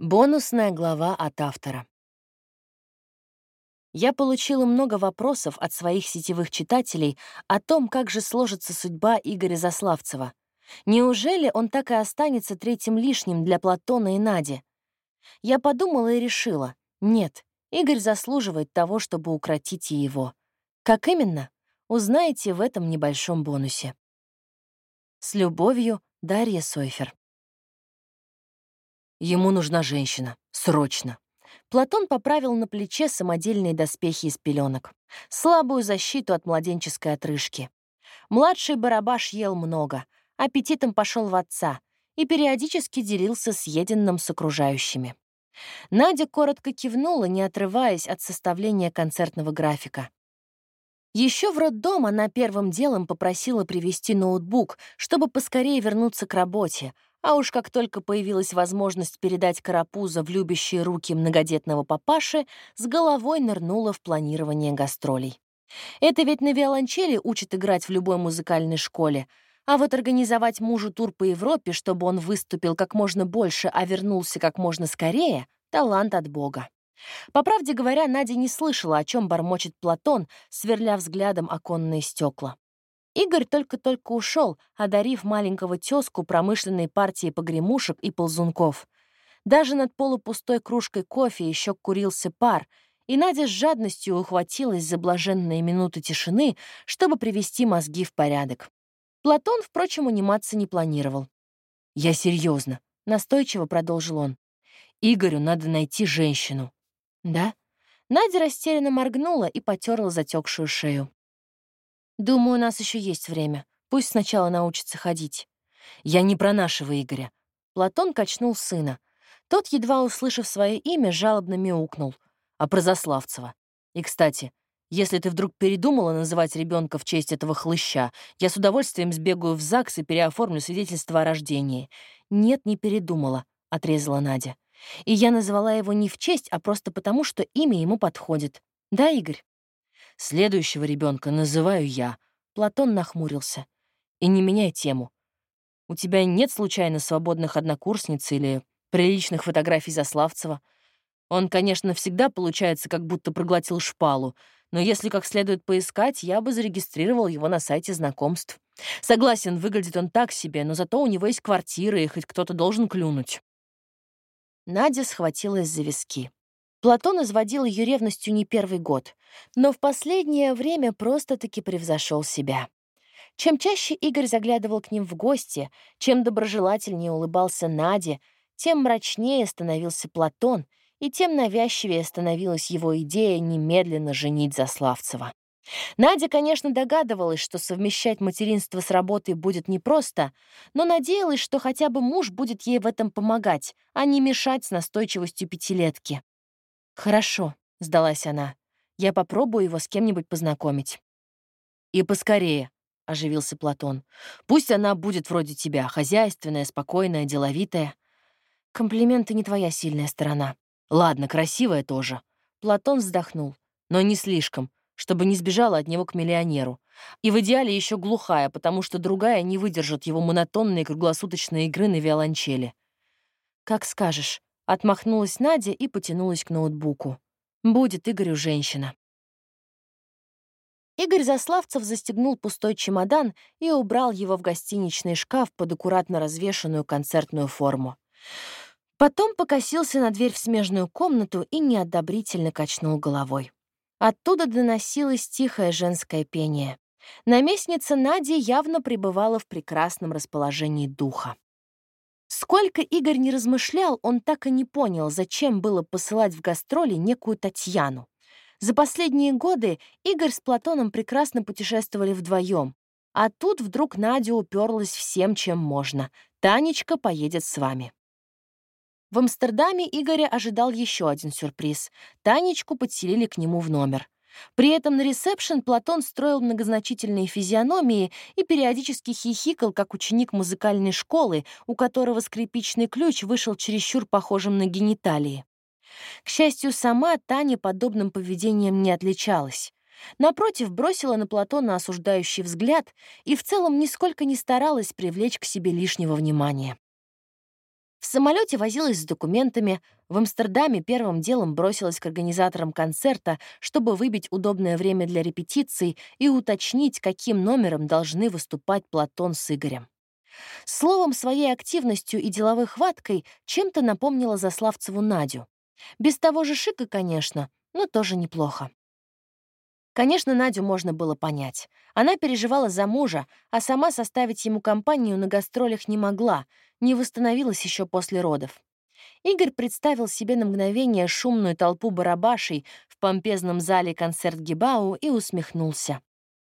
Бонусная глава от автора. Я получила много вопросов от своих сетевых читателей о том, как же сложится судьба Игоря Заславцева. Неужели он так и останется третьим лишним для Платона и Нади? Я подумала и решила, нет, Игорь заслуживает того, чтобы укротить и его. Как именно? Узнаете в этом небольшом бонусе. С любовью, Дарья Сойфер. Ему нужна женщина. Срочно. Платон поправил на плече самодельные доспехи из пеленок. Слабую защиту от младенческой отрыжки. Младший барабаш ел много, аппетитом пошел в отца и периодически делился съеденным с окружающими. Надя коротко кивнула, не отрываясь от составления концертного графика. Еще в роддом она первым делом попросила привезти ноутбук, чтобы поскорее вернуться к работе, а уж как только появилась возможность передать Карапуза в любящие руки многодетного папаши, с головой нырнула в планирование гастролей. Это ведь на виолончели учат играть в любой музыкальной школе, а вот организовать мужу тур по Европе, чтобы он выступил как можно больше, а вернулся как можно скорее — талант от Бога. По правде говоря, Надя не слышала, о чем бормочет Платон, сверля взглядом оконные стекла. Игорь только-только ушел, одарив маленького тезку промышленной партией погремушек и ползунков. Даже над полупустой кружкой кофе еще курился пар, и Надя с жадностью ухватилась за блаженные минуты тишины, чтобы привести мозги в порядок. Платон, впрочем, униматься не планировал. «Я серьезно, настойчиво продолжил он. «Игорю надо найти женщину». «Да?» Надя растерянно моргнула и потерла затекшую шею. Думаю, у нас еще есть время. Пусть сначала научится ходить. Я не про нашего Игоря. Платон качнул сына. Тот, едва услышав свое имя, жалобно мяукнул. А про Заславцева. И, кстати, если ты вдруг передумала называть ребенка в честь этого хлыща, я с удовольствием сбегаю в ЗАГС и переоформлю свидетельство о рождении. Нет, не передумала, — отрезала Надя. И я назвала его не в честь, а просто потому, что имя ему подходит. Да, Игорь? Следующего ребенка называю я. Платон нахмурился. И не меняй тему. У тебя нет случайно свободных однокурсниц или приличных фотографий Заславцева? Он, конечно, всегда получается, как будто проглотил шпалу, но если как следует поискать, я бы зарегистрировал его на сайте знакомств. Согласен, выглядит он так себе, но зато у него есть квартира, и хоть кто-то должен клюнуть. Надя схватилась за виски. Платон изводил ее ревностью не первый год, но в последнее время просто-таки превзошел себя. Чем чаще Игорь заглядывал к ним в гости, чем доброжелательнее улыбался Наде, тем мрачнее становился Платон, и тем навязчивее становилась его идея немедленно женить Заславцева. Надя, конечно, догадывалась, что совмещать материнство с работой будет непросто, но надеялась, что хотя бы муж будет ей в этом помогать, а не мешать с настойчивостью пятилетки. «Хорошо», — сдалась она. «Я попробую его с кем-нибудь познакомить». «И поскорее», — оживился Платон. «Пусть она будет вроде тебя, хозяйственная, спокойная, деловитая». «Комплименты не твоя сильная сторона». «Ладно, красивая тоже». Платон вздохнул. «Но не слишком, чтобы не сбежала от него к миллионеру. И в идеале еще глухая, потому что другая не выдержит его монотонные круглосуточные игры на виолончели». «Как скажешь», Отмахнулась Надя и потянулась к ноутбуку. Будет Игорю женщина. Игорь Заславцев застегнул пустой чемодан и убрал его в гостиничный шкаф под аккуратно развешанную концертную форму. Потом покосился на дверь в смежную комнату и неодобрительно качнул головой. Оттуда доносилось тихое женское пение. Наместница Нади явно пребывала в прекрасном расположении духа. Сколько Игорь не размышлял, он так и не понял, зачем было посылать в гастроли некую Татьяну. За последние годы Игорь с Платоном прекрасно путешествовали вдвоем, а тут вдруг Надя уперлась всем, чем можно. «Танечка поедет с вами». В Амстердаме Игоря ожидал еще один сюрприз. Танечку подселили к нему в номер. При этом на ресепшн Платон строил многозначительные физиономии и периодически хихикал, как ученик музыкальной школы, у которого скрипичный ключ вышел чересчур похожим на гениталии. К счастью, сама Таня подобным поведением не отличалась. Напротив, бросила на Платона осуждающий взгляд и в целом нисколько не старалась привлечь к себе лишнего внимания. В самолете возилась с документами, в Амстердаме первым делом бросилась к организаторам концерта, чтобы выбить удобное время для репетиций и уточнить, каким номером должны выступать Платон с Игорем. Словом, своей активностью и деловой хваткой чем-то напомнила Заславцеву Надю. Без того же шика, конечно, но тоже неплохо. Конечно, Надю можно было понять. Она переживала за мужа, а сама составить ему компанию на гастролях не могла, не восстановилась еще после родов. Игорь представил себе на мгновение шумную толпу барабашей в помпезном зале концерт Гибау и усмехнулся.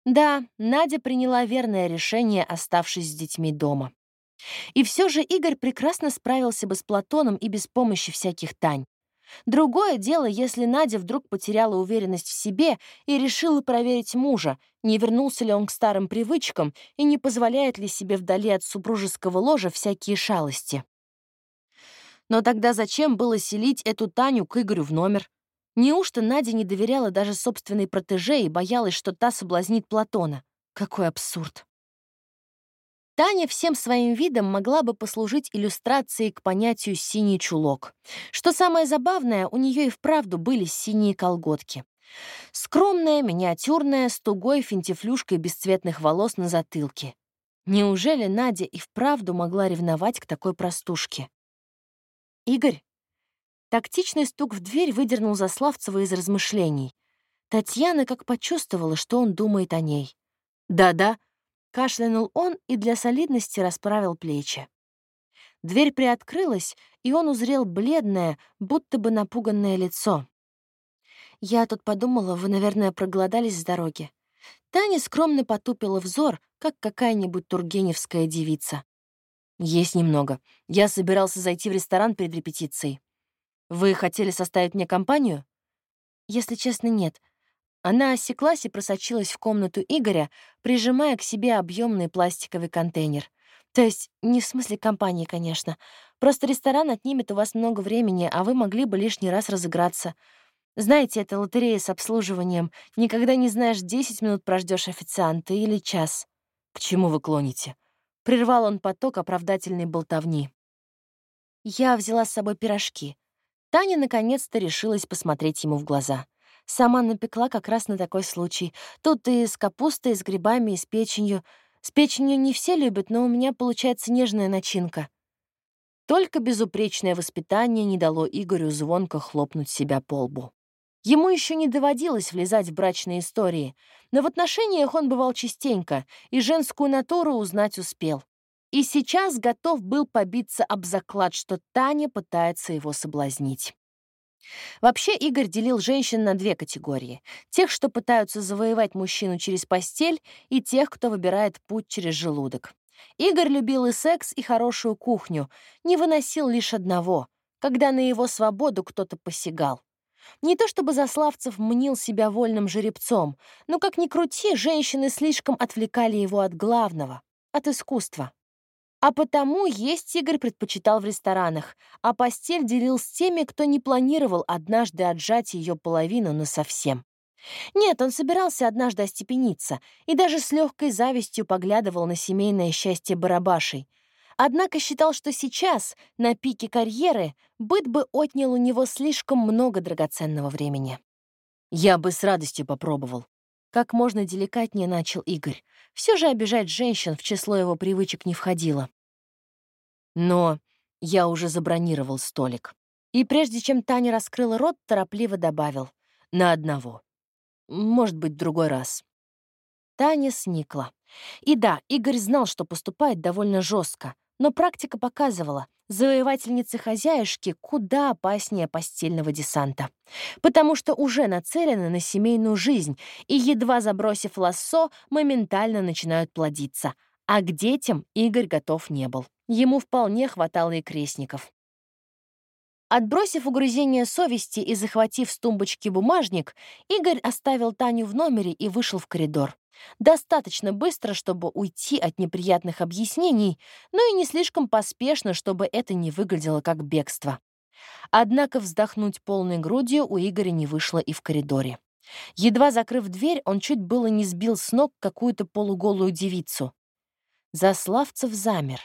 Да, Надя приняла верное решение, оставшись с детьми дома. И все же Игорь прекрасно справился бы с Платоном и без помощи всяких Тань. Другое дело, если Надя вдруг потеряла уверенность в себе и решила проверить мужа, не вернулся ли он к старым привычкам и не позволяет ли себе вдали от супружеского ложа всякие шалости. Но тогда зачем было селить эту Таню к Игорю в номер? Неужто Надя не доверяла даже собственной протеже и боялась, что та соблазнит Платона? Какой абсурд! Таня всем своим видом могла бы послужить иллюстрацией к понятию «синий чулок». Что самое забавное, у нее и вправду были синие колготки. Скромная, миниатюрная, с тугой финтифлюшкой бесцветных волос на затылке. Неужели Надя и вправду могла ревновать к такой простушке? «Игорь?» Тактичный стук в дверь выдернул Заславцева из размышлений. Татьяна как почувствовала, что он думает о ней. «Да-да», Кашлянул он и для солидности расправил плечи. Дверь приоткрылась, и он узрел бледное, будто бы напуганное лицо. «Я тут подумала, вы, наверное, проголодались с дороги». Таня скромно потупила взор, как какая-нибудь тургеневская девица. «Есть немного. Я собирался зайти в ресторан перед репетицией. Вы хотели составить мне компанию?» «Если честно, нет. Она осеклась и просочилась в комнату Игоря, прижимая к себе объемный пластиковый контейнер. То есть не в смысле компании, конечно. Просто ресторан отнимет у вас много времени, а вы могли бы лишний раз разыграться. Знаете, это лотерея с обслуживанием. Никогда не знаешь, 10 минут прождешь официанта или час. К чему вы клоните? Прервал он поток оправдательной болтовни. Я взяла с собой пирожки. Таня наконец-то решилась посмотреть ему в глаза. Сама напекла как раз на такой случай. Тут и с капустой, и с грибами, и с печенью. С печенью не все любят, но у меня получается нежная начинка. Только безупречное воспитание не дало Игорю звонко хлопнуть себя по лбу. Ему еще не доводилось влезать в брачные истории, но в отношениях он бывал частенько и женскую натуру узнать успел. И сейчас готов был побиться об заклад, что Таня пытается его соблазнить. Вообще Игорь делил женщин на две категории. Тех, что пытаются завоевать мужчину через постель, и тех, кто выбирает путь через желудок. Игорь любил и секс, и хорошую кухню, не выносил лишь одного, когда на его свободу кто-то посягал. Не то чтобы Заславцев мнил себя вольным жеребцом, но, как ни крути, женщины слишком отвлекали его от главного — от искусства. А потому есть Игорь предпочитал в ресторанах, а постель делил с теми, кто не планировал однажды отжать ее половину насовсем. Нет, он собирался однажды остепениться и даже с легкой завистью поглядывал на семейное счастье барабашей. Однако считал, что сейчас, на пике карьеры, быт бы отнял у него слишком много драгоценного времени. «Я бы с радостью попробовал», как можно деликатнее начал Игорь. Все же обижать женщин в число его привычек не входило. Но я уже забронировал столик. И прежде чем Таня раскрыла рот, торопливо добавил. На одного. Может быть, другой раз. Таня сникла. И да, Игорь знал, что поступает довольно жестко, но практика показывала, завоевательницы-хозяюшки куда опаснее постельного десанта, потому что уже нацелены на семейную жизнь и, едва забросив лассо, моментально начинают плодиться. А к детям Игорь готов не был. Ему вполне хватало и крестников. Отбросив угрызение совести и захватив с тумбочки бумажник, Игорь оставил Таню в номере и вышел в коридор. Достаточно быстро, чтобы уйти от неприятных объяснений, но и не слишком поспешно, чтобы это не выглядело как бегство. Однако вздохнуть полной грудью у Игоря не вышло и в коридоре. Едва закрыв дверь, он чуть было не сбил с ног какую-то полуголую девицу. Заславцев замер.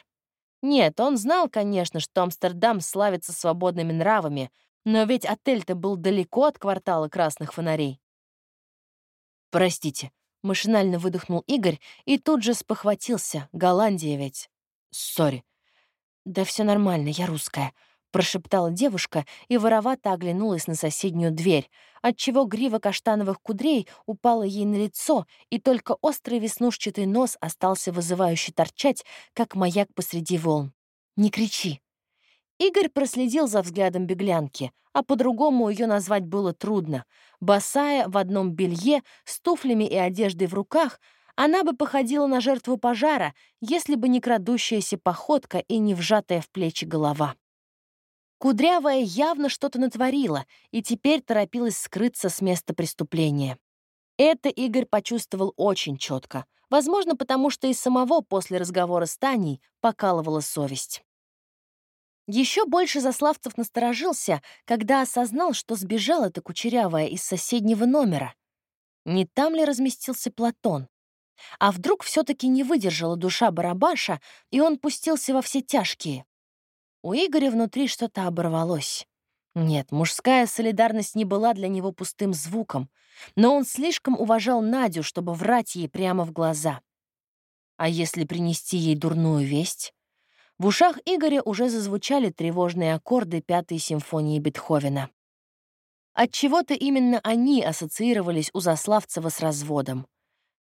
Нет, он знал, конечно, что Амстердам славится свободными нравами, но ведь отель-то был далеко от квартала красных фонарей. «Простите», — машинально выдохнул Игорь и тут же спохватился. Голландия ведь. «Сори». «Да все нормально, я русская», — прошептала девушка и воровато оглянулась на соседнюю дверь, отчего грива каштановых кудрей упала ей на лицо, и только острый веснушчатый нос остался вызывающе торчать, как маяк посреди волн. «Не кричи», Игорь проследил за взглядом беглянки, а по-другому ее назвать было трудно. Босая, в одном белье, с туфлями и одеждой в руках, она бы походила на жертву пожара, если бы не крадущаяся походка и не вжатая в плечи голова. Кудрявая явно что-то натворила и теперь торопилась скрыться с места преступления. Это Игорь почувствовал очень четко, возможно, потому что и самого после разговора с Таней покалывала совесть. Еще больше Заславцев насторожился, когда осознал, что сбежала эта кучерявая из соседнего номера. Не там ли разместился Платон? А вдруг все таки не выдержала душа Барабаша, и он пустился во все тяжкие? У Игоря внутри что-то оборвалось. Нет, мужская солидарность не была для него пустым звуком, но он слишком уважал Надю, чтобы врать ей прямо в глаза. А если принести ей дурную весть? В ушах Игоря уже зазвучали тревожные аккорды Пятой симфонии Бетховена. Отчего-то именно они ассоциировались у Заславцева с разводом.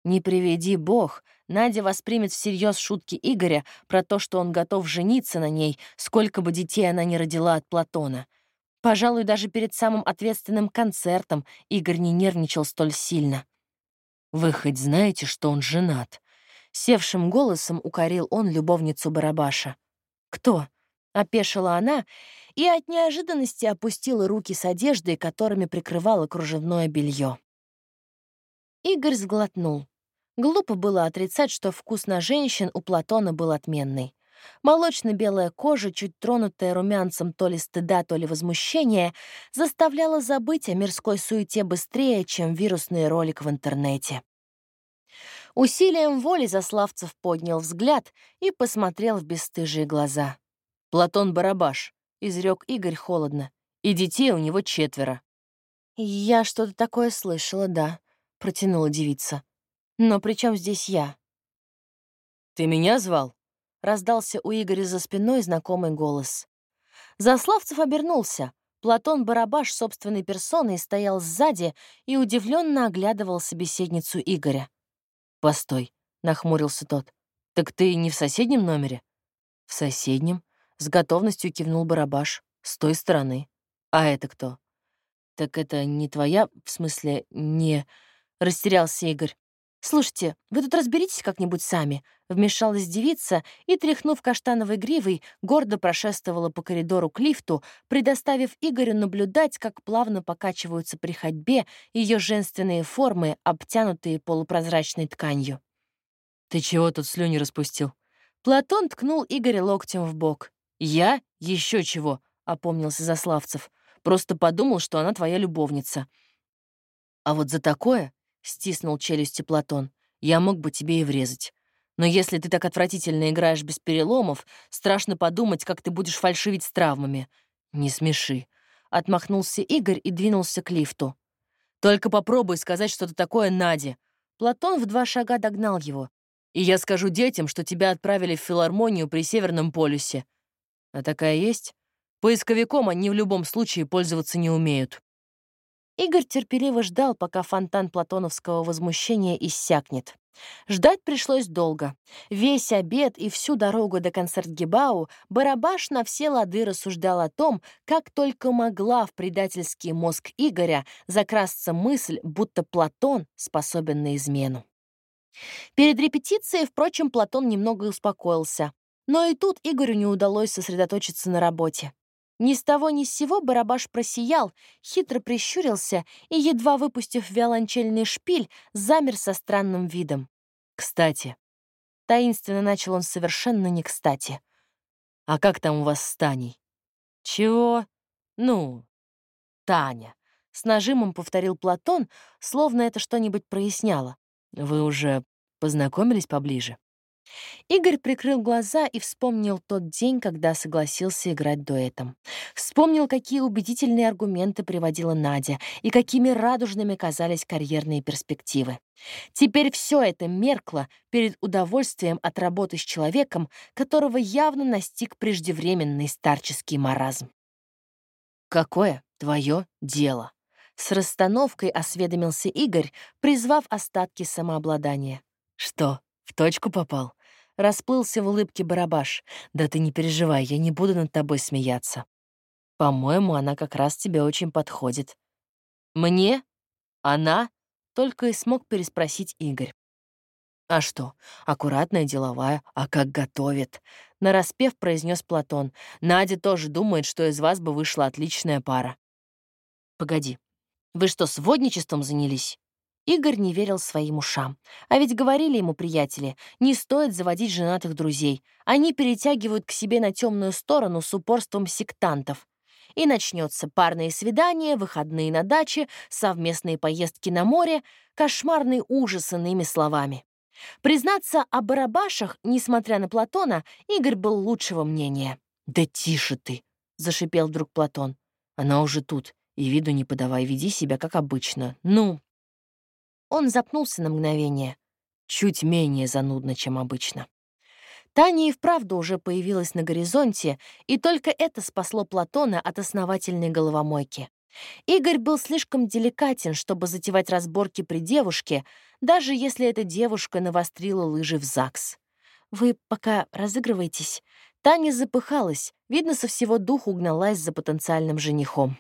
Не приведи бог, Надя воспримет всерьез шутки Игоря про то, что он готов жениться на ней, сколько бы детей она не родила от Платона. Пожалуй, даже перед самым ответственным концертом Игорь не нервничал столь сильно. «Вы хоть знаете, что он женат?» Севшим голосом укорил он любовницу Барабаша. «Кто?» — опешила она и от неожиданности опустила руки с одеждой, которыми прикрывала кружевное белье. Игорь сглотнул. Глупо было отрицать, что вкус на женщин у Платона был отменный. Молочно-белая кожа, чуть тронутая румянцем то ли стыда, то ли возмущения, заставляла забыть о мирской суете быстрее, чем вирусный ролик в интернете. Усилием воли Заславцев поднял взгляд и посмотрел в бесстыжие глаза. «Платон Барабаш», — изрек Игорь холодно, — «и детей у него четверо». «Я что-то такое слышала, да», — протянула девица. «Но при чем здесь я?» «Ты меня звал?» — раздался у Игоря за спиной знакомый голос. Заславцев обернулся. Платон Барабаш собственной персоной стоял сзади и удивленно оглядывал собеседницу Игоря. «Постой», — нахмурился тот. «Так ты не в соседнем номере?» «В соседнем», — с готовностью кивнул Барабаш. «С той стороны». «А это кто?» «Так это не твоя, в смысле, не...» — растерялся Игорь. «Слушайте, вы тут разберитесь как-нибудь сами», — вмешалась девица и, тряхнув каштановой гривой, гордо прошествовала по коридору к лифту, предоставив Игорю наблюдать, как плавно покачиваются при ходьбе ее женственные формы, обтянутые полупрозрачной тканью. «Ты чего тут слюни распустил?» Платон ткнул Игоря локтем в бок. «Я? Еще чего?» — опомнился Заславцев. «Просто подумал, что она твоя любовница». «А вот за такое — стиснул челюсти Платон. «Я мог бы тебе и врезать. Но если ты так отвратительно играешь без переломов, страшно подумать, как ты будешь фальшивить с травмами. Не смеши». Отмахнулся Игорь и двинулся к лифту. «Только попробуй сказать что-то такое Наде». Платон в два шага догнал его. «И я скажу детям, что тебя отправили в филармонию при Северном полюсе». «А такая есть?» Поисковиком они в любом случае пользоваться не умеют. Игорь терпеливо ждал, пока фонтан платоновского возмущения иссякнет. Ждать пришлось долго. Весь обед и всю дорогу до Концертгебау Барабаш на все лады рассуждал о том, как только могла в предательский мозг Игоря закрасться мысль, будто Платон способен на измену. Перед репетицией, впрочем, Платон немного успокоился. Но и тут Игорю не удалось сосредоточиться на работе. Ни с того ни с сего барабаш просиял, хитро прищурился и, едва выпустив виолончельный шпиль, замер со странным видом. «Кстати», — таинственно начал он совершенно не кстати, «а как там у вас с Таней?» «Чего?» «Ну, Таня», — с нажимом повторил Платон, словно это что-нибудь проясняло. «Вы уже познакомились поближе?» Игорь прикрыл глаза и вспомнил тот день, когда согласился играть дуэтом. Вспомнил, какие убедительные аргументы приводила Надя и какими радужными казались карьерные перспективы. Теперь все это меркло перед удовольствием от работы с человеком, которого явно настиг преждевременный старческий маразм. «Какое твое дело?» С расстановкой осведомился Игорь, призвав остатки самообладания. «Что, в точку попал?» Расплылся в улыбке барабаш. «Да ты не переживай, я не буду над тобой смеяться. По-моему, она как раз тебе очень подходит». «Мне? Она?» — только и смог переспросить Игорь. «А что, аккуратная, деловая, а как готовит?» — нараспев произнес Платон. «Надя тоже думает, что из вас бы вышла отличная пара». «Погоди, вы что, сводничеством занялись?» Игорь не верил своим ушам. А ведь говорили ему приятели, не стоит заводить женатых друзей. Они перетягивают к себе на темную сторону с упорством сектантов. И начнется парные свидания, выходные на даче, совместные поездки на море, кошмарный ужас иными словами. Признаться о барабашах, несмотря на Платона, Игорь был лучшего мнения. «Да тише ты!» — зашипел вдруг Платон. «Она уже тут, и виду не подавай, веди себя как обычно. Ну, он запнулся на мгновение. Чуть менее занудно, чем обычно. Таня и вправду уже появилась на горизонте, и только это спасло Платона от основательной головомойки. Игорь был слишком деликатен, чтобы затевать разборки при девушке, даже если эта девушка навострила лыжи в ЗАГС. «Вы пока разыгрываетесь?» Таня запыхалась, видно, со всего духу угналась за потенциальным женихом.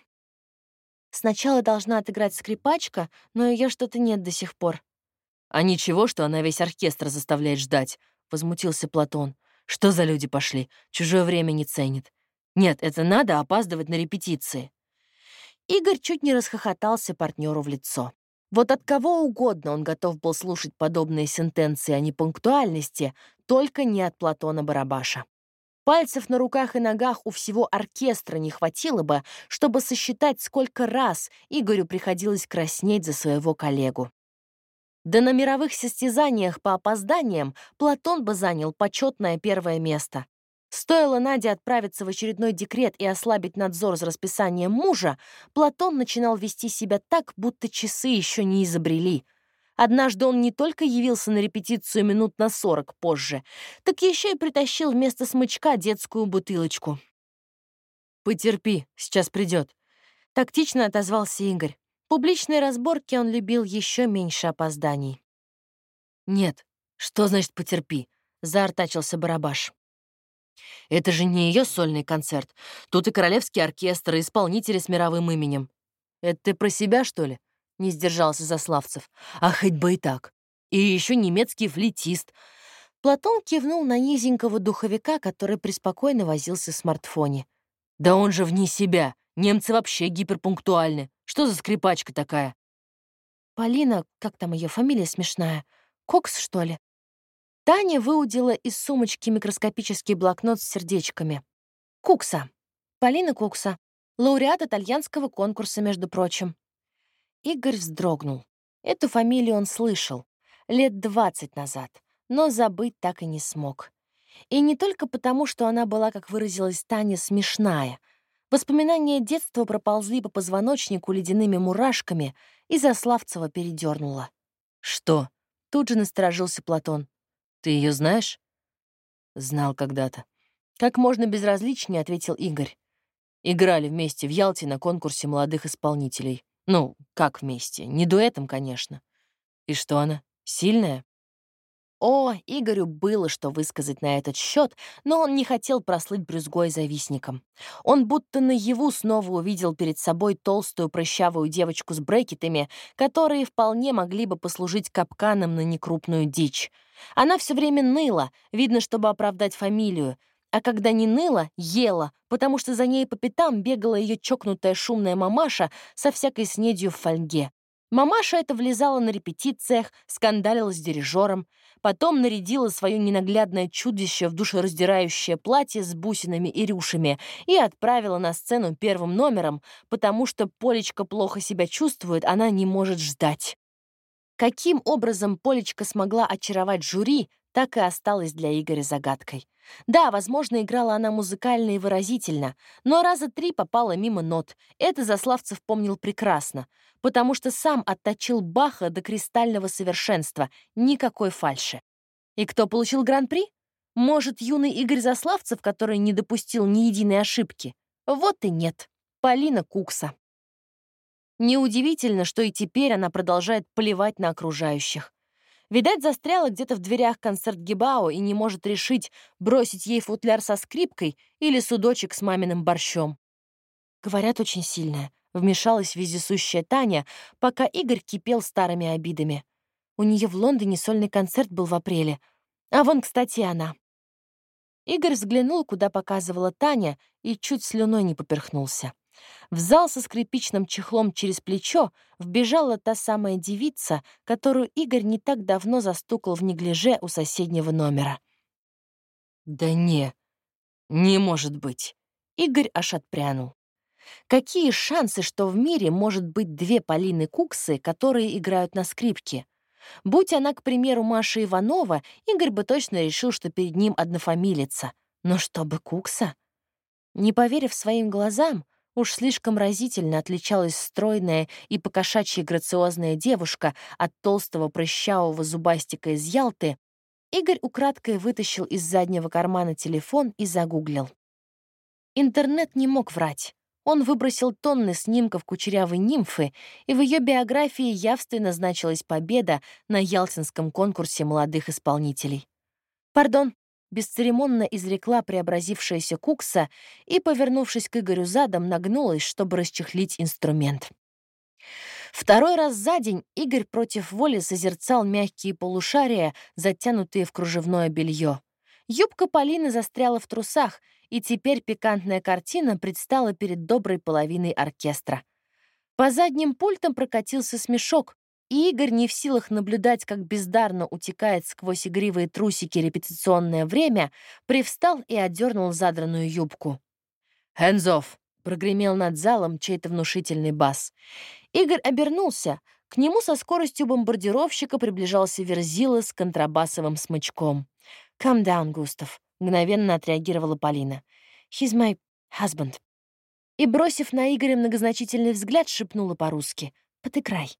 Сначала должна отыграть скрипачка, но ее что-то нет до сих пор. «А ничего, что она весь оркестр заставляет ждать», — возмутился Платон. «Что за люди пошли? Чужое время не ценит. Нет, это надо опаздывать на репетиции». Игорь чуть не расхохотался партнеру в лицо. Вот от кого угодно он готов был слушать подобные сентенции о непунктуальности, только не от Платона Барабаша. Пальцев на руках и ногах у всего оркестра не хватило бы, чтобы сосчитать, сколько раз Игорю приходилось краснеть за своего коллегу. Да на мировых состязаниях по опозданиям Платон бы занял почетное первое место. Стоило Наде отправиться в очередной декрет и ослабить надзор за расписанием мужа, Платон начинал вести себя так, будто часы еще не изобрели — Однажды он не только явился на репетицию минут на сорок позже, так еще и притащил вместо смычка детскую бутылочку. «Потерпи, сейчас придет», — тактично отозвался Игорь. Публичные разборки он любил еще меньше опозданий. «Нет, что значит «потерпи»?» — заортачился Барабаш. «Это же не ее сольный концерт. Тут и королевский оркестр, и исполнители с мировым именем. Это ты про себя, что ли?» Не сдержался Заславцев. «А хоть бы и так. И еще немецкий флетист». Платон кивнул на низенького духовика, который преспокойно возился в смартфоне. «Да он же вне себя. Немцы вообще гиперпунктуальны. Что за скрипачка такая?» «Полина, как там ее фамилия смешная? Кокс, что ли?» Таня выудила из сумочки микроскопический блокнот с сердечками. «Кукса. Полина Кукса. Лауреат итальянского конкурса, между прочим. Игорь вздрогнул. Эту фамилию он слышал лет двадцать назад, но забыть так и не смог. И не только потому, что она была, как выразилась Таня, смешная. Воспоминания детства проползли по позвоночнику ледяными мурашками, и Заславцева передернула. «Что?» — тут же насторожился Платон. «Ты ее знаешь?» «Знал когда-то». «Как можно безразличнее», — ответил Игорь. «Играли вместе в Ялте на конкурсе молодых исполнителей». Ну, как вместе? Не дуэтом, конечно. И что она? Сильная? О, Игорю было что высказать на этот счет, но он не хотел прослыть брюзгой завистником. Он будто наяву снова увидел перед собой толстую прыщавую девочку с брекетами, которые вполне могли бы послужить капканом на некрупную дичь. Она все время ныла, видно, чтобы оправдать фамилию, а когда не ныла, ела, потому что за ней по пятам бегала ее чокнутая шумная мамаша со всякой снедью в фольге. Мамаша это влезала на репетициях, скандалила с дирижером, потом нарядила свое ненаглядное чудище в душераздирающее платье с бусинами и рюшами и отправила на сцену первым номером, потому что Полечка плохо себя чувствует, она не может ждать. Каким образом Полечка смогла очаровать жюри, так и осталась для Игоря загадкой. Да, возможно, играла она музыкально и выразительно, но раза три попала мимо нот. Это Заславцев помнил прекрасно, потому что сам отточил Баха до кристального совершенства, никакой фальши. И кто получил гран-при? Может, юный Игорь Заславцев, который не допустил ни единой ошибки? Вот и нет. Полина Кукса. Неудивительно, что и теперь она продолжает плевать на окружающих. Видать, застряла где-то в дверях концерт Гибао и не может решить, бросить ей футляр со скрипкой или судочек с маминым борщом. Говорят, очень сильная. Вмешалась вездесущая Таня, пока Игорь кипел старыми обидами. У нее в Лондоне сольный концерт был в апреле. А вон, кстати, она. Игорь взглянул, куда показывала Таня, и чуть слюной не поперхнулся. В зал со скрипичным чехлом через плечо вбежала та самая девица, которую Игорь не так давно застукал в неглиже у соседнего номера. «Да не, не может быть!» Игорь аж отпрянул. Какие шансы, что в мире может быть две Полины Куксы, которые играют на скрипке? Будь она, к примеру, Маша Иванова, Игорь бы точно решил, что перед ним однофамилица. Но чтобы Кукса? Не поверив своим глазам, Уж слишком разительно отличалась стройная и покошачья грациозная девушка от толстого прыщавого зубастика из Ялты, Игорь украдкой вытащил из заднего кармана телефон и загуглил. Интернет не мог врать. Он выбросил тонны снимков кучерявой нимфы, и в ее биографии явственно значилась победа на Ялтинском конкурсе молодых исполнителей. «Пардон, бесцеремонно изрекла преобразившаяся кукса и, повернувшись к Игорю задом, нагнулась, чтобы расчехлить инструмент. Второй раз за день Игорь против воли созерцал мягкие полушария, затянутые в кружевное белье. Юбка Полины застряла в трусах, и теперь пикантная картина предстала перед доброй половиной оркестра. По задним пультам прокатился смешок, и Игорь не в силах наблюдать, как бездарно утекает сквозь игривые трусики репетиционное время, привстал и одернул задранную юбку. «Хэнзов!» — прогремел над залом чей-то внушительный бас. Игорь обернулся. К нему со скоростью бомбардировщика приближался Верзила с контрабасовым смычком. «Calm down, Густав», — мгновенно отреагировала Полина. «He's my husband». И, бросив на Игоря многозначительный взгляд, шепнула по-русски. «Подыграй».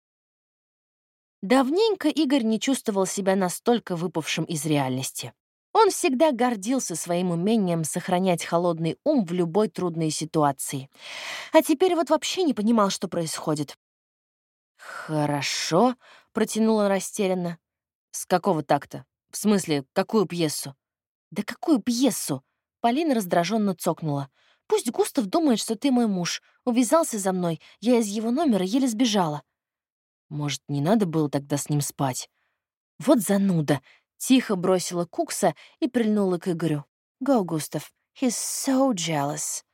Давненько Игорь не чувствовал себя настолько выпавшим из реальности. Он всегда гордился своим умением сохранять холодный ум в любой трудной ситуации. А теперь вот вообще не понимал, что происходит. «Хорошо», — протянул он растерянно. «С какого такта? В смысле, какую пьесу?» «Да какую пьесу?» Полина раздраженно цокнула. «Пусть Густав думает, что ты мой муж. Увязался за мной. Я из его номера еле сбежала. Может, не надо было тогда с ним спать? Вот зануда! Тихо бросила Кукса и прильнула к Игорю. «Go, Густав. He's so jealous».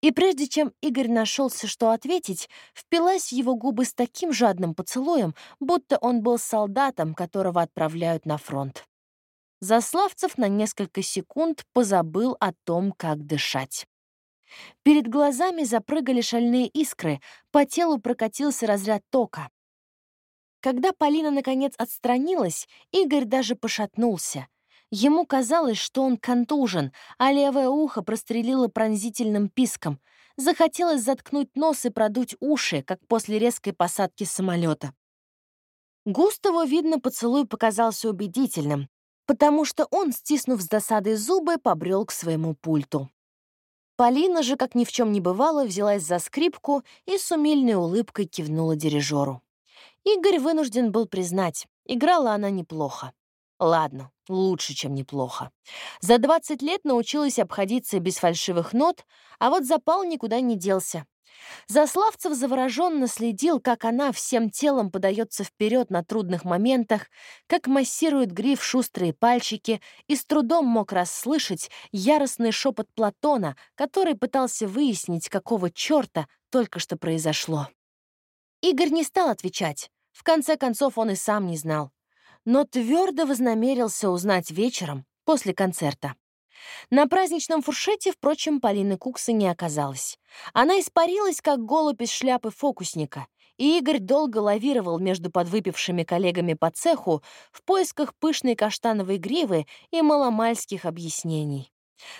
И прежде чем Игорь нашелся, что ответить, впилась его губы с таким жадным поцелуем, будто он был солдатом, которого отправляют на фронт. Заславцев на несколько секунд позабыл о том, как дышать. Перед глазами запрыгали шальные искры, по телу прокатился разряд тока. Когда Полина, наконец, отстранилась, Игорь даже пошатнулся. Ему казалось, что он контужен, а левое ухо прострелило пронзительным писком. Захотелось заткнуть нос и продуть уши, как после резкой посадки самолета. Густаву, видно, поцелуй показался убедительным, потому что он, стиснув с досадой зубы, побрел к своему пульту. Полина же, как ни в чем не бывало, взялась за скрипку и с умильной улыбкой кивнула дирижеру. Игорь вынужден был признать, играла она неплохо. Ладно, лучше, чем неплохо. За 20 лет научилась обходиться без фальшивых нот, а вот запал никуда не делся. Заславцев завороженно следил, как она всем телом подается вперед на трудных моментах, как массирует гриф шустрые пальчики, и с трудом мог расслышать яростный шепот Платона, который пытался выяснить, какого черта только что произошло. Игорь не стал отвечать. В конце концов, он и сам не знал. Но твердо вознамерился узнать вечером, после концерта. На праздничном фуршете, впрочем, Полины Куксы не оказалось. Она испарилась, как голубь из шляпы фокусника. и Игорь долго лавировал между подвыпившими коллегами по цеху в поисках пышной каштановой гривы и маломальских объяснений.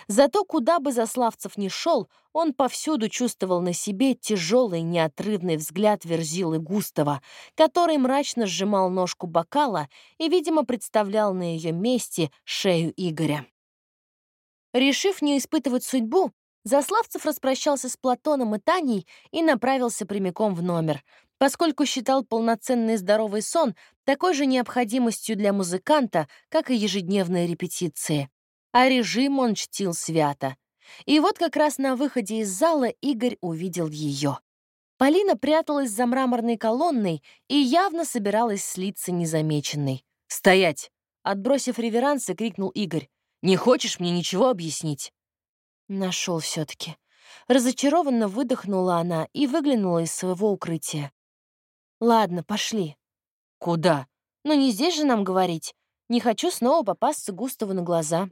Зато куда бы Заславцев ни шел, он повсюду чувствовал на себе тяжелый неотрывный взгляд Верзилы Густова, который мрачно сжимал ножку бокала и, видимо, представлял на ее месте шею Игоря. Решив не испытывать судьбу, Заславцев распрощался с Платоном и Таней и направился прямиком в номер, поскольку считал полноценный здоровый сон такой же необходимостью для музыканта, как и ежедневные репетиции. А режим он чтил свято. И вот как раз на выходе из зала Игорь увидел ее. Полина пряталась за мраморной колонной и явно собиралась слиться незамеченной. «Стоять!» — отбросив реверансы, крикнул Игорь. «Не хочешь мне ничего объяснить?» Нашел все-таки. Разочарованно выдохнула она и выглянула из своего укрытия. Ладно, пошли. Куда? Ну не здесь же нам говорить. Не хочу снова попасться Густаву на глаза.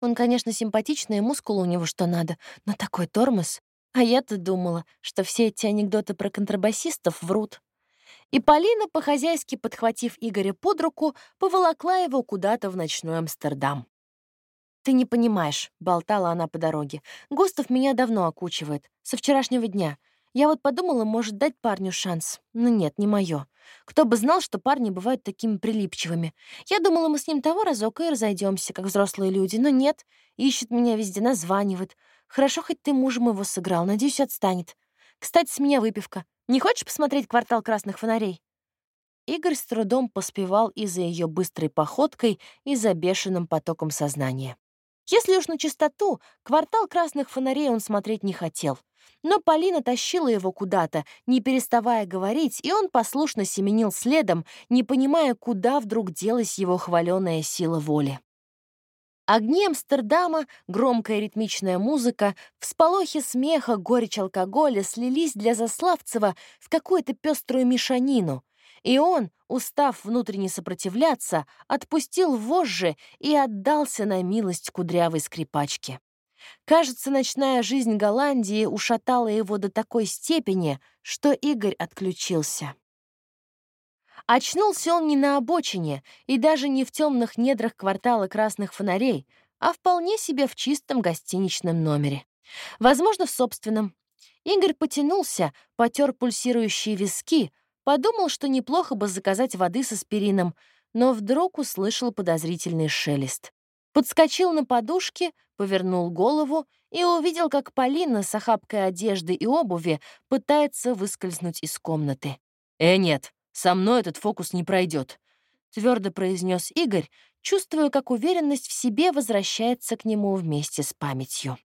Он, конечно, симпатичный, и мускул у него что надо, но такой тормоз. А я-то думала, что все эти анекдоты про контрабасистов врут. И Полина, по-хозяйски подхватив Игоря под руку, поволокла его куда-то в ночной Амстердам. «Ты не понимаешь», — болтала она по дороге. «Густав меня давно окучивает. Со вчерашнего дня. Я вот подумала, может, дать парню шанс. Но нет, не мое. Кто бы знал, что парни бывают такими прилипчивыми. Я думала, мы с ним того разок и разойдемся, как взрослые люди. Но нет. Ищет меня везде, названивает. Хорошо, хоть ты мужем его сыграл. Надеюсь, отстанет. Кстати, с меня выпивка. Не хочешь посмотреть «Квартал красных фонарей»?» Игорь с трудом поспевал и за ее быстрой походкой, и за бешеным потоком сознания. Если уж на чистоту, квартал красных фонарей он смотреть не хотел. Но Полина тащила его куда-то, не переставая говорить, и он послушно семенил следом, не понимая, куда вдруг делась его хваленая сила воли. Огни Амстердама, громкая ритмичная музыка, всполохи смеха, горечь алкоголя слились для Заславцева в какую-то пеструю мешанину, и он, устав внутренне сопротивляться, отпустил вожжи и отдался на милость кудрявой скрипачки. Кажется, ночная жизнь Голландии ушатала его до такой степени, что Игорь отключился. Очнулся он не на обочине и даже не в темных недрах квартала красных фонарей, а вполне себе в чистом гостиничном номере. Возможно, в собственном. Игорь потянулся, потер пульсирующие виски, Подумал, что неплохо бы заказать воды с аспирином, но вдруг услышал подозрительный шелест. Подскочил на подушке, повернул голову и увидел, как Полина с охапкой одежды и обуви пытается выскользнуть из комнаты. «Э, нет, со мной этот фокус не пройдет», — твердо произнес Игорь, чувствуя, как уверенность в себе возвращается к нему вместе с памятью.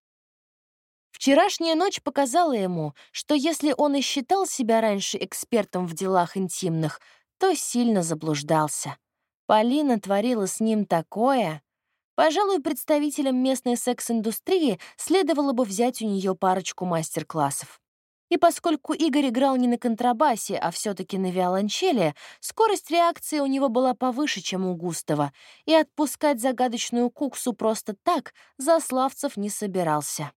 Вчерашняя ночь показала ему, что если он и считал себя раньше экспертом в делах интимных, то сильно заблуждался. Полина творила с ним такое. Пожалуй, представителям местной секс-индустрии следовало бы взять у нее парочку мастер-классов. И поскольку Игорь играл не на контрабасе, а все таки на виолончели, скорость реакции у него была повыше, чем у Густава, и отпускать загадочную куксу просто так Заславцев не собирался.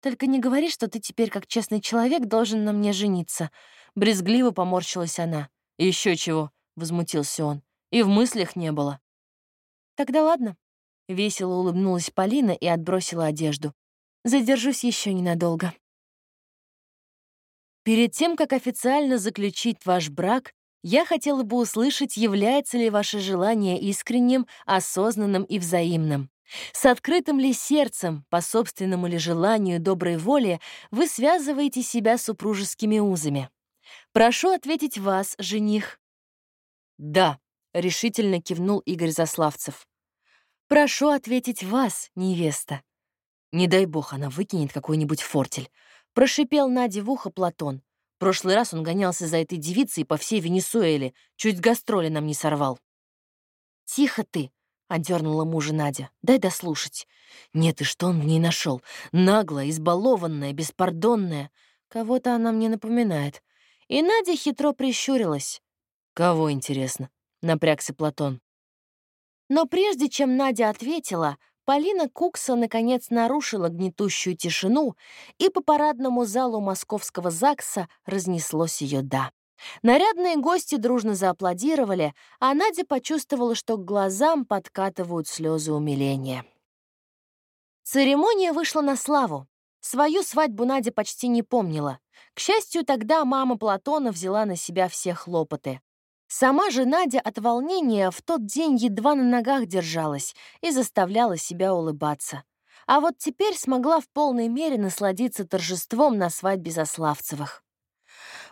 Только не говори, что ты теперь, как честный человек, должен на мне жениться». Брезгливо поморщилась она. Еще чего», — возмутился он. «И в мыслях не было». «Тогда ладно». Весело улыбнулась Полина и отбросила одежду. «Задержусь еще ненадолго». Перед тем, как официально заключить ваш брак, я хотела бы услышать, является ли ваше желание искренним, осознанным и взаимным. С открытым ли сердцем, по собственному ли желанию доброй воли, вы связываете себя супружескими узами? Прошу ответить вас, жених. «Да», — решительно кивнул Игорь Заславцев. «Прошу ответить вас, невеста». «Не дай бог, она выкинет какой-нибудь фортель», — прошипел Наде в ухо Платон. Прошлый раз он гонялся за этой девицей по всей Венесуэле, чуть гастроли нам не сорвал. «Тихо ты», Одернула мужа Надя. «Дай дослушать». «Нет, и что он в ней нашел? Наглая, избалованная, беспардонная. Кого-то она мне напоминает». И Надя хитро прищурилась. «Кого, интересно?» — напрягся Платон. Но прежде чем Надя ответила, Полина Кукса наконец нарушила гнетущую тишину, и по парадному залу московского ЗАГСа разнеслось ее «да». Нарядные гости дружно зааплодировали, а Надя почувствовала, что к глазам подкатывают слезы умиления. Церемония вышла на славу. Свою свадьбу Надя почти не помнила. К счастью, тогда мама Платона взяла на себя все хлопоты. Сама же Надя от волнения в тот день едва на ногах держалась и заставляла себя улыбаться. А вот теперь смогла в полной мере насладиться торжеством на свадьбе Заславцевых.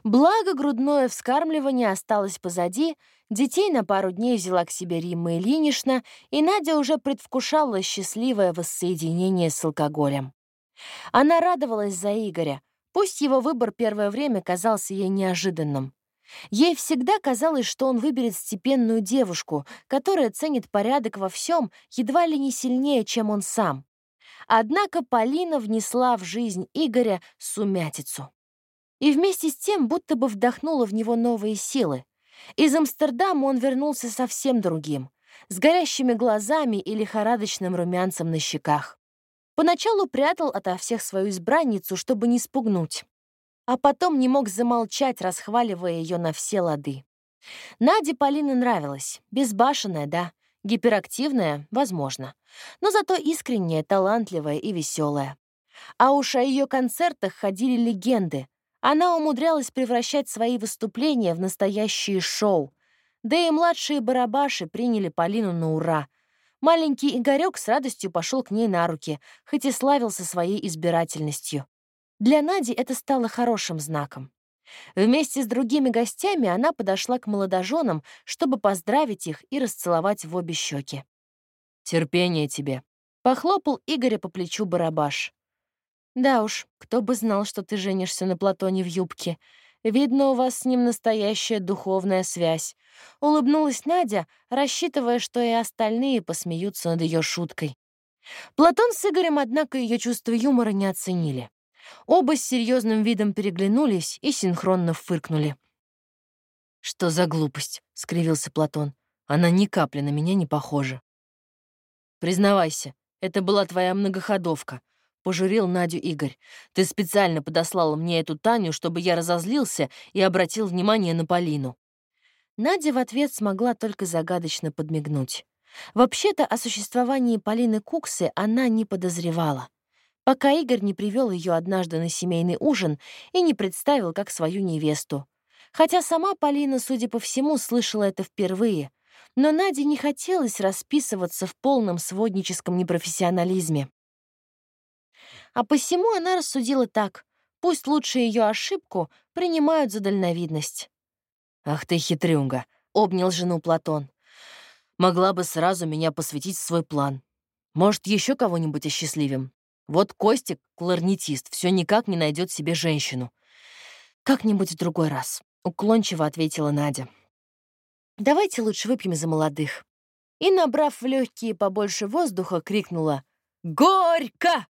Благо, грудное вскармливание осталось позади, детей на пару дней взяла к себе Римма Ильинична, и Надя уже предвкушала счастливое воссоединение с алкоголем. Она радовалась за Игоря, пусть его выбор первое время казался ей неожиданным. Ей всегда казалось, что он выберет степенную девушку, которая ценит порядок во всем едва ли не сильнее, чем он сам. Однако Полина внесла в жизнь Игоря сумятицу. И вместе с тем будто бы вдохнула в него новые силы. Из Амстердама он вернулся совсем другим, с горящими глазами и лихорадочным румянцем на щеках. Поначалу прятал ото всех свою избранницу, чтобы не спугнуть а потом не мог замолчать, расхваливая ее на все лады. Наде Полина нравилась. Безбашенная, да. Гиперактивная, возможно. Но зато искренняя, талантливая и веселая. А уж о ее концертах ходили легенды. Она умудрялась превращать свои выступления в настоящие шоу. Да и младшие барабаши приняли Полину на ура. Маленький Игорек с радостью пошел к ней на руки, хоть и славился своей избирательностью. Для Нади это стало хорошим знаком. Вместе с другими гостями она подошла к молодоженам, чтобы поздравить их и расцеловать в обе щеки. «Терпение тебе», — похлопал Игоря по плечу барабаш. «Да уж, кто бы знал, что ты женишься на Платоне в юбке. Видно, у вас с ним настоящая духовная связь». Улыбнулась Надя, рассчитывая, что и остальные посмеются над ее шуткой. Платон с Игорем, однако, ее чувство юмора не оценили. Оба с серьезным видом переглянулись и синхронно фыркнули. «Что за глупость?» — скривился Платон. «Она ни капли на меня не похожа». «Признавайся, это была твоя многоходовка», — пожурил Надю Игорь. «Ты специально подослала мне эту Таню, чтобы я разозлился и обратил внимание на Полину». Надя в ответ смогла только загадочно подмигнуть. Вообще-то о существовании Полины Куксы она не подозревала пока Игорь не привел ее однажды на семейный ужин и не представил как свою невесту. Хотя сама Полина, судя по всему, слышала это впервые. Но Наде не хотелось расписываться в полном сводническом непрофессионализме. А посему она рассудила так. Пусть лучше ее ошибку принимают за дальновидность. «Ах ты хитрюнга!» — обнял жену Платон. «Могла бы сразу меня посвятить свой план. Может, еще кого-нибудь осчастливим?» Вот Костик, кларнетист, все никак не найдет себе женщину. «Как-нибудь в другой раз», — уклончиво ответила Надя. «Давайте лучше выпьем за молодых». И, набрав в легкие побольше воздуха, крикнула «Горько!»